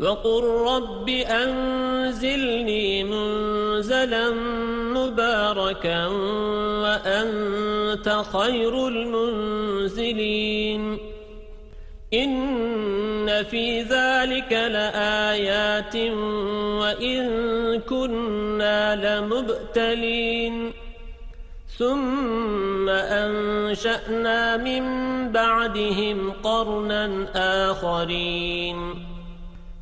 وقل رب أنزلني منزلا مباركا وأنت خير المنزلين. إن في ذلك لآيات وإن كنا لمبتلين. ثم أنشأنا من بعدهم قرنا آخرين.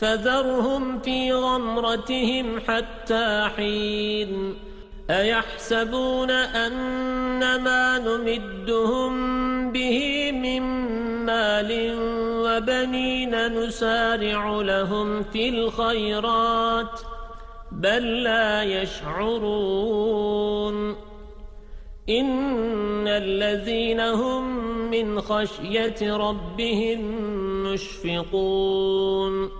فذرهم في غمرتهم حتى حين. أيحسبون أن ما نمدهم به من مال وبنين نسارع لهم في الخيرات بل لا يشعرون. إن الذين هم من خشية ربهم مشفقون.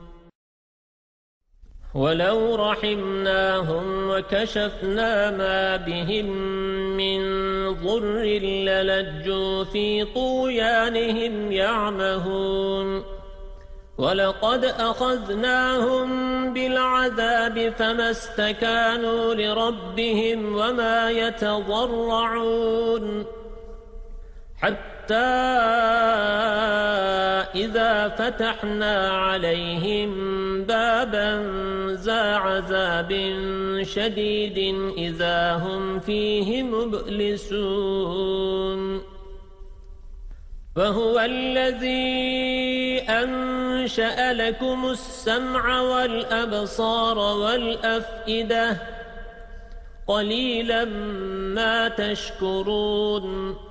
وَلَوْ رَحِمْنَاهُمْ وَكَشَفْنَا مَا بِهِمْ مِنْ ضُرٍّ لَلَجُّوا فِي طُغْيَانِهِمْ يَعْمَهُونَ. وَلَقَدْ أَخَذْنَاهُمْ بِالْعَذَابِ فَمَا اسْتَكَانُوا لِرَبِّهِمْ وَمَا يَتَضَرَّعُونَ. حَتَّى إِذَا فَتَحْنَا عَلَيْهِمْ بَابًا ذَا عَذَابٍ شَدِيدٍ إِذَا هُمْ فِيهِ مُبْلِسُونَ. وَهُوَ الَّذِي أَنشَأَ لَكُمُ السَّمْعَ وَالْأَبْصَارَ وَالْأَفْئِدَةَ قَلِيلًا مَا تَشْكُرُونَ.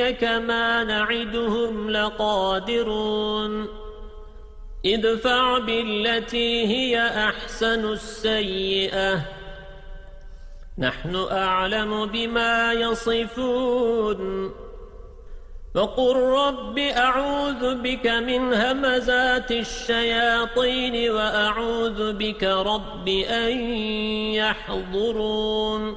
نريك ما نعدهم لقادرون ادفع بالتي هي أحسن السيئة نحن أعلم بما يصفون فقل رب أعوذ بك من همزات الشياطين وأعوذ بك رب أن يحضرون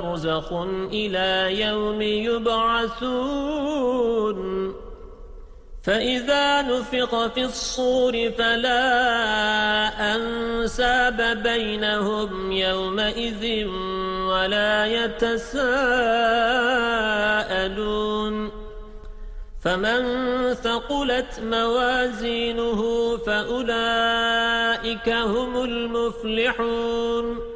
برزخ إلى يوم يبعثون. فإذا نفق في الصور فلا أنساب بينهم يومئذ ولا يتساءلون. فمن ثقلت موازينه فأولئك هم المفلحون.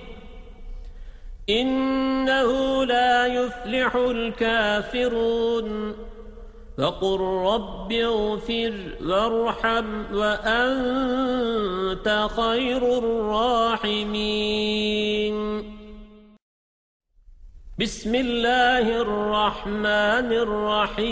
إنه لا يفلح الكافرون. وقل رب اغفر وارحم وأنت خير الراحمين. بسم الله الرحمن الرحيم.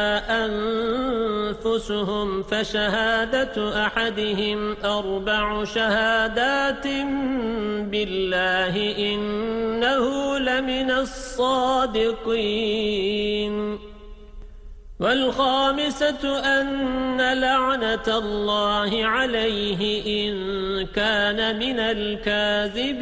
أنفسهم فشهادة أحدهم أربع شهادات بالله إنه لمن الصادقين. والخامسة أن لعنة الله عليه إن كان من الكاذبين.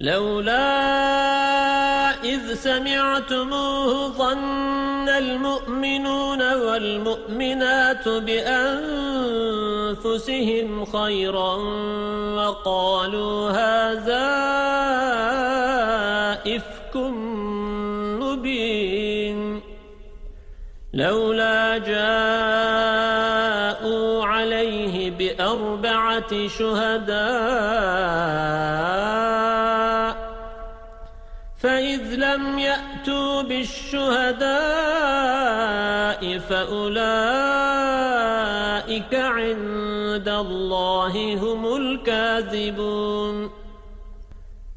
لولا إذ سمعتموه ظن المؤمنون والمؤمنات بأنفسهم خيرا وقالوا هذا إفك مبين. لولا عليه بأربعة شهداء. فإذ لم يأتوا بالشهداء فأولئك عند الله هم الكاذبون.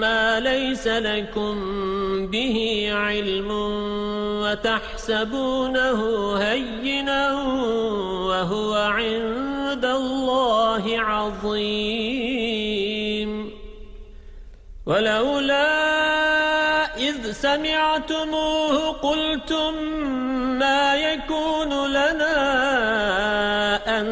ما ليس لكم به علم وتحسبونه هينا وهو عند الله عظيم. ولولا إذ سمعتموه قلتم ما يكون لنا أن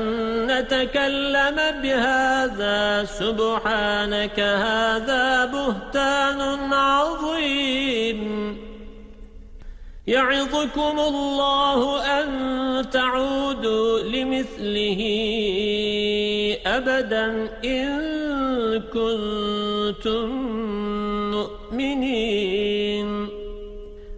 نتكلم بهذا. سبحانك هذا بهتان عظيم. يعظكم الله أن تعودوا لمثله أبدا إن كنتم مؤمنين.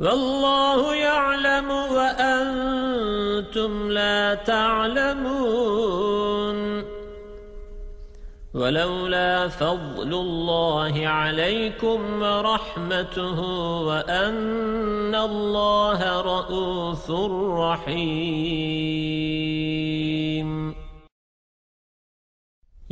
والله يعلم وأنتم لا تعلمون. ولولا فضل الله عليكم ورحمته وأن الله رؤوف رحيم.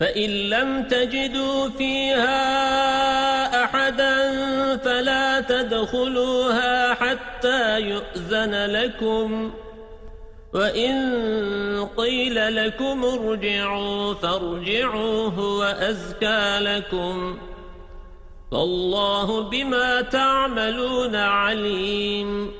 فإن لم تجدوا فيها أحدا فلا تدخلوها حتى يؤذن لكم. وإن قيل لكم ارجعوا فارجعوا هو أزكى لكم. والله بما تعملون عليم.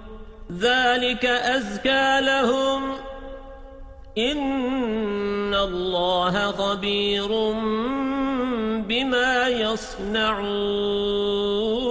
ذلك أزكى لهم. إن الله خبير بما يصنعون.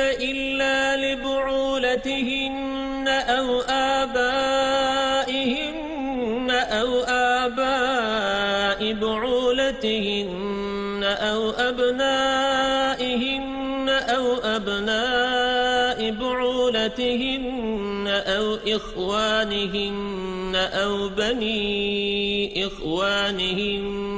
إلا لبعولتهن أو آبائهن أو آباء بعولتهن أو أبنائهن أو أبناء بعولتهن أو إخوانهن أو بني إخوانهن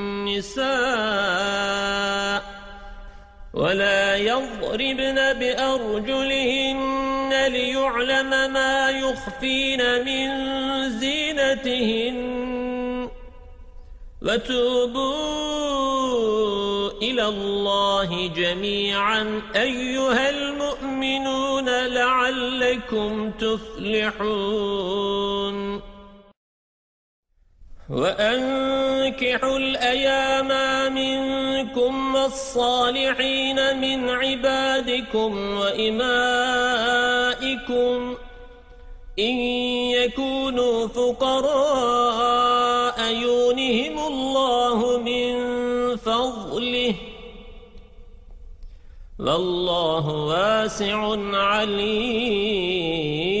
النساء ولا يضربن بأرجلهن ليعلم ما يخفين من زينتهن. وتوبوا إلى الله جميعا أيها المؤمنون لعلكم تفلحون. وأنكحوا الأيام منكم والصالحين من عبادكم وإمائكم إن يكونوا فقراء يونهم الله من فضله والله واسع عليم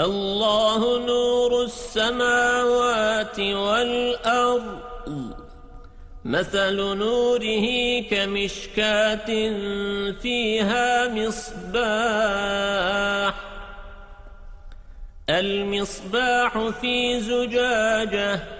الله نور السماوات والأرض. مثل نوره كمشكاة فيها مصباح. المصباح في زجاجة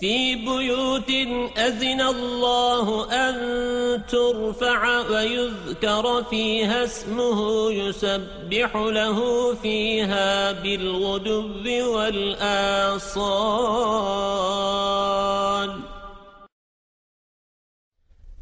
في بيوت أذن الله أن ترفع ويذكر فيها اسمه يسبح له فيها بالغدب والآصال.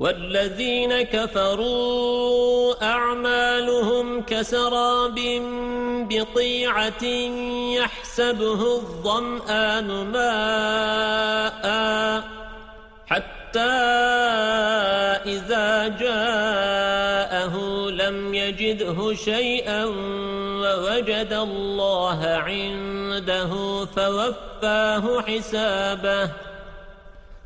والذين كفروا أعمالهم كسراب بطيعة يحسبه الظمآن ماء حتى إذا جاءه لم يجده شيئا ووجد الله عنده فوفاه حسابه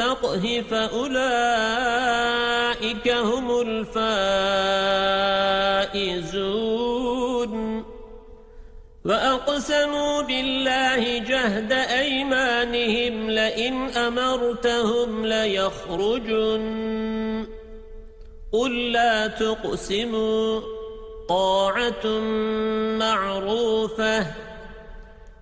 ويتقه فأولئك هم الفائزون. وأقسموا بالله جهد أيمانهم لئن أمرتهم ليخرجن. قل لا تقسموا طاعة معروفة.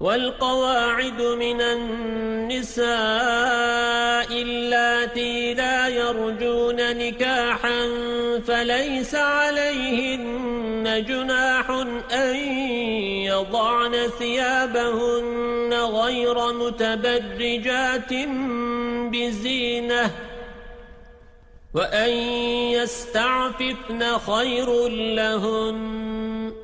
والقواعد من النساء اللاتي لا يرجون نكاحا فليس عليهن جناح أن يضعن ثيابهن غير متبرجات بزينة وأن يستعففن خير لهن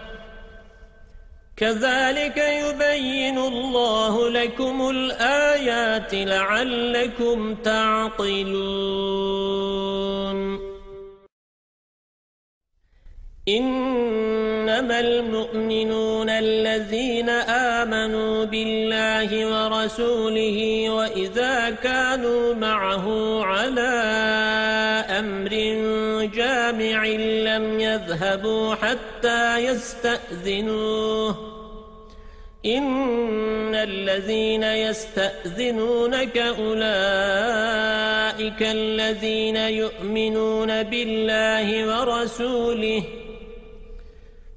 كذلك يبين الله لكم الآيات لعلكم تعقلون. إنما المؤمنون الذين آمنوا بالله ورسوله وإذا كانوا معه على أمر جامع لم يذهبوا حتى يستأذنوه. إن الذين يستأذنونك أولئك الذين يؤمنون بالله ورسوله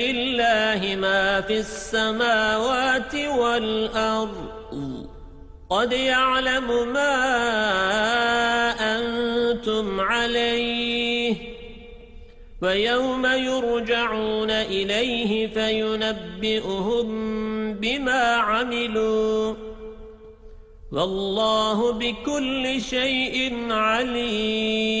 لله ما في السماوات والأرض. قد يعلم ما أنتم عليه. ويوم يرجعون إليه فينبئهم بما عملوا. والله بكل شيء عليم.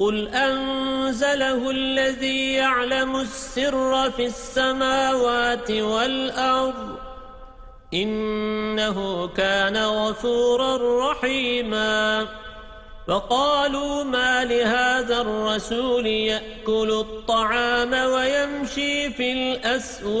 قل أنزله الذي يعلم السر في السماوات والأرض إنه كان غفورا رحيماً فقالوا ما لهذا الرسول يأكل الطعام ويمشي في الأسواق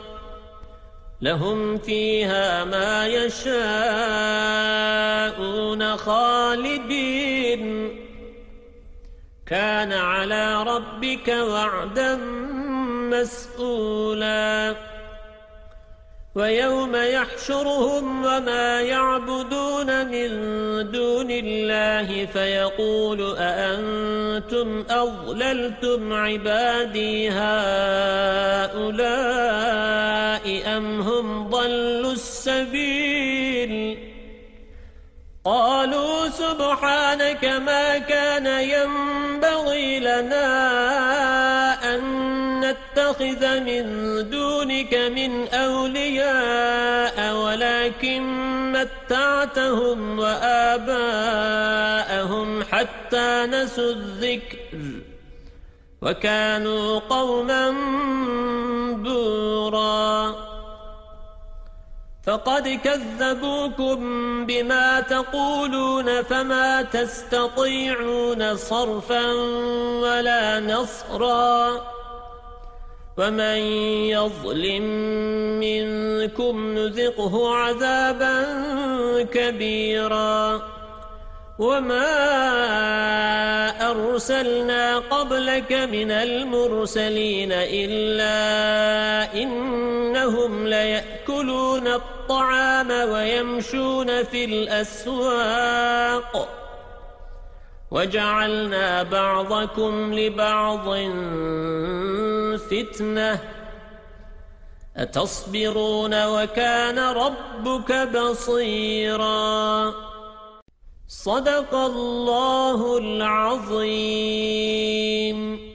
لهم فيها ما يشاءون خالدين. كان على ربك وعدا مسؤولا. ويوم يحشرهم وما يعبدون من دون الله فيقول أأنتم أضللتم عبادي هؤلاء أم هم ضلوا السبيل؟ قالوا سبحانك ما كان ينبغي لنا نتخذ من دونك من أولياء ولكن متعتهم وآباءهم حتى نسوا الذكر. وكانوا قوما بورا. فقد كذبوكم بما تقولون فما تستطيعون صرفا ولا نصرا. ومن يظلم منكم نذقه عذابا كبيرا. وما أرسلنا قبلك من المرسلين إلا إنهم ليأكلون الطعام ويمشون في الأسواق. وجعلنا بعضكم لبعض فتنة. أتصبرون وكان ربك بصيراً. صدق الله العظيم.